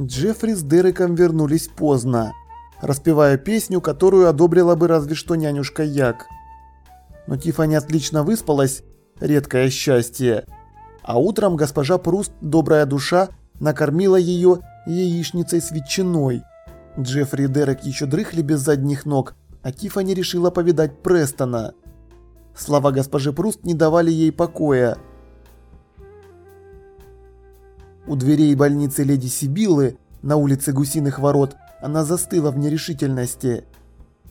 Джеффри с Дереком вернулись поздно, распевая песню, которую одобрила бы разве что нянюшка Як. Но Тиффани отлично выспалась, редкое счастье. А утром госпожа Пруст, добрая душа, накормила ее яичницей с ветчиной. Джеффри и Дерек еще дрыхли без задних ног, а Тиффани решила повидать Престона. Слова госпожи Пруст не давали ей покоя. У дверей больницы леди Сибилы на улице Гусиных ворот она застыла в нерешительности.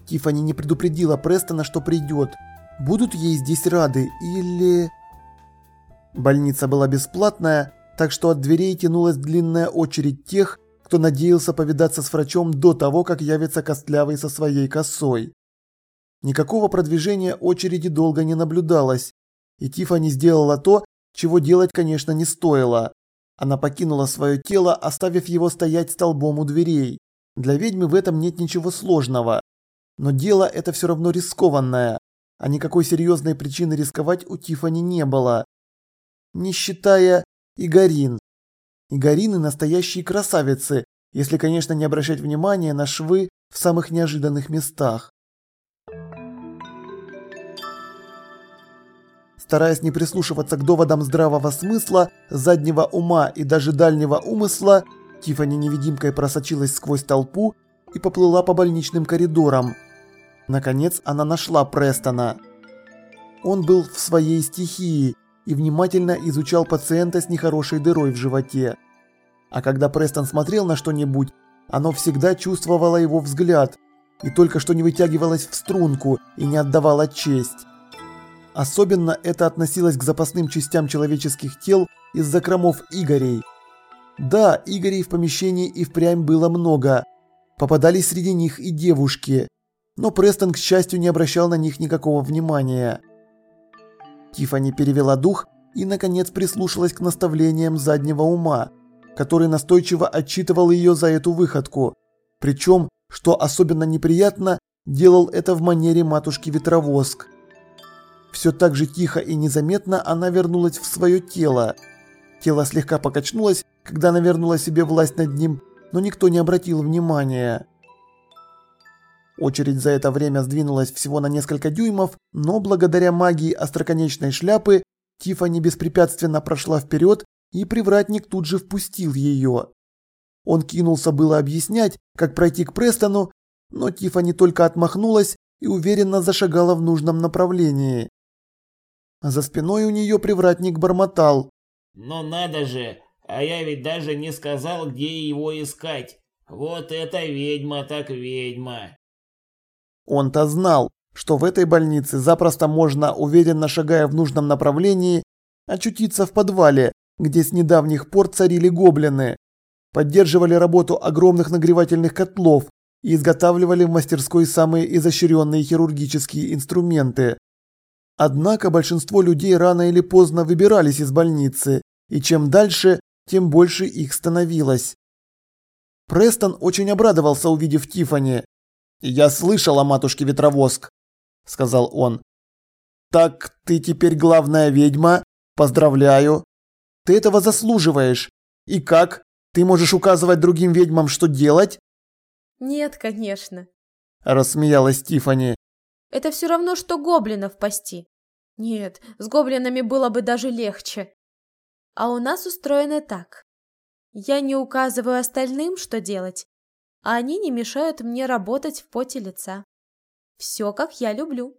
Тиффани не предупредила Престона, что придет. Будут ей здесь рады или... Больница была бесплатная, так что от дверей тянулась длинная очередь тех, кто надеялся повидаться с врачом до того, как явится костлявый со своей косой. Никакого продвижения очереди долго не наблюдалось, и Тиффани сделала то, чего делать, конечно, не стоило. Она покинула свое тело, оставив его стоять столбом у дверей. Для ведьмы в этом нет ничего сложного. Но дело это все равно рискованное, а никакой серьезной причины рисковать у Тифани не было. Не считая Игорин. Игорины настоящие красавицы, если, конечно, не обращать внимания на швы в самых неожиданных местах. Стараясь не прислушиваться к доводам здравого смысла, заднего ума и даже дальнего умысла, Тиффани невидимкой просочилась сквозь толпу и поплыла по больничным коридорам. Наконец она нашла Престона. Он был в своей стихии и внимательно изучал пациента с нехорошей дырой в животе. А когда Престон смотрел на что-нибудь, оно всегда чувствовало его взгляд и только что не вытягивалось в струнку и не отдавало честь. Особенно это относилось к запасным частям человеческих тел из закромов Игорей. Да, Игорей в помещении и впрямь было много. Попадались среди них и девушки. Но Престон, к счастью, не обращал на них никакого внимания. Тифани перевела дух и, наконец, прислушалась к наставлениям заднего ума, который настойчиво отчитывал ее за эту выходку. Причем, что особенно неприятно, делал это в манере матушки Ветровоск. Все так же тихо и незаметно она вернулась в свое тело. Тело слегка покачнулось, когда она вернула себе власть над ним, но никто не обратил внимания. Очередь за это время сдвинулась всего на несколько дюймов, но благодаря магии остроконечной шляпы Тифани беспрепятственно прошла вперед, и привратник тут же впустил ее. Он кинулся было объяснять, как пройти к Престону, но Тифани только отмахнулась и уверенно зашагала в нужном направлении. За спиной у нее привратник бормотал. «Но надо же, а я ведь даже не сказал, где его искать. Вот это ведьма так ведьма!» Он-то знал, что в этой больнице запросто можно, уверенно шагая в нужном направлении, очутиться в подвале, где с недавних пор царили гоблины, поддерживали работу огромных нагревательных котлов и изготавливали в мастерской самые изощренные хирургические инструменты. Однако большинство людей рано или поздно выбирались из больницы, и чем дальше, тем больше их становилось. Престон очень обрадовался, увидев Тифани. «Я слышал о матушке Ветровоск», – сказал он. «Так ты теперь главная ведьма? Поздравляю. Ты этого заслуживаешь. И как? Ты можешь указывать другим ведьмам, что делать?» «Нет, конечно», – рассмеялась Тифани. Это все равно, что гоблинов пасти. Нет, с гоблинами было бы даже легче. А у нас устроено так. Я не указываю остальным, что делать, а они не мешают мне работать в поте лица. Все, как я люблю.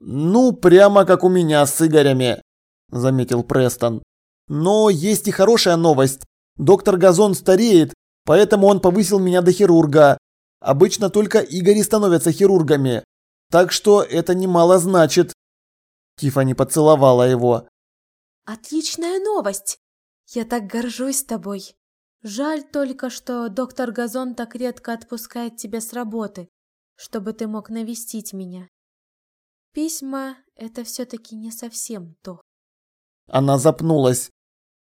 «Ну, прямо как у меня с Игорями», – заметил Престон. «Но есть и хорошая новость. Доктор Газон стареет, поэтому он повысил меня до хирурга. Обычно только Игори становятся хирургами. Так что это немало значит. Тифани поцеловала его. Отличная новость. Я так горжусь тобой. Жаль только, что доктор Газон так редко отпускает тебя с работы, чтобы ты мог навестить меня. Письма — это все-таки не совсем то. Она запнулась.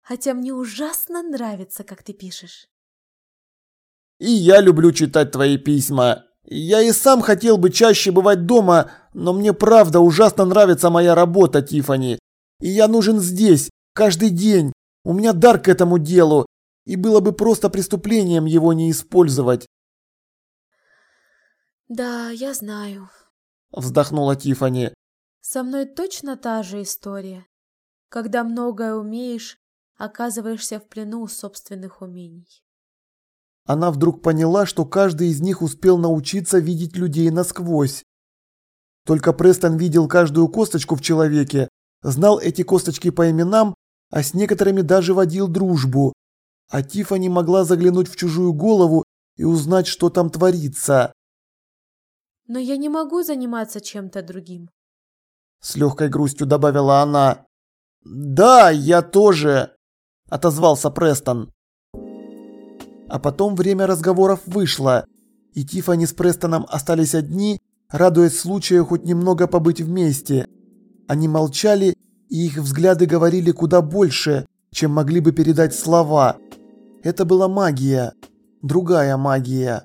Хотя мне ужасно нравится, как ты пишешь. И я люблю читать твои письма. Я и сам хотел бы чаще бывать дома, но мне правда ужасно нравится моя работа, Тифани. И я нужен здесь, каждый день. У меня дар к этому делу. и было бы просто преступлением его не использовать. Да, я знаю. Вздохнула Тифани. Со мной точно та же история. Когда многое умеешь, оказываешься в плену собственных умений. Она вдруг поняла, что каждый из них успел научиться видеть людей насквозь. Только Престон видел каждую косточку в человеке, знал эти косточки по именам, а с некоторыми даже водил дружбу. А Тифани могла заглянуть в чужую голову и узнать, что там творится. Но я не могу заниматься чем-то другим. С легкой грустью добавила она. «Да, я тоже», – отозвался Престон. А потом время разговоров вышло, и Тифани с Престоном остались одни, радуясь случаю хоть немного побыть вместе. Они молчали, и их взгляды говорили куда больше, чем могли бы передать слова. Это была магия, другая магия.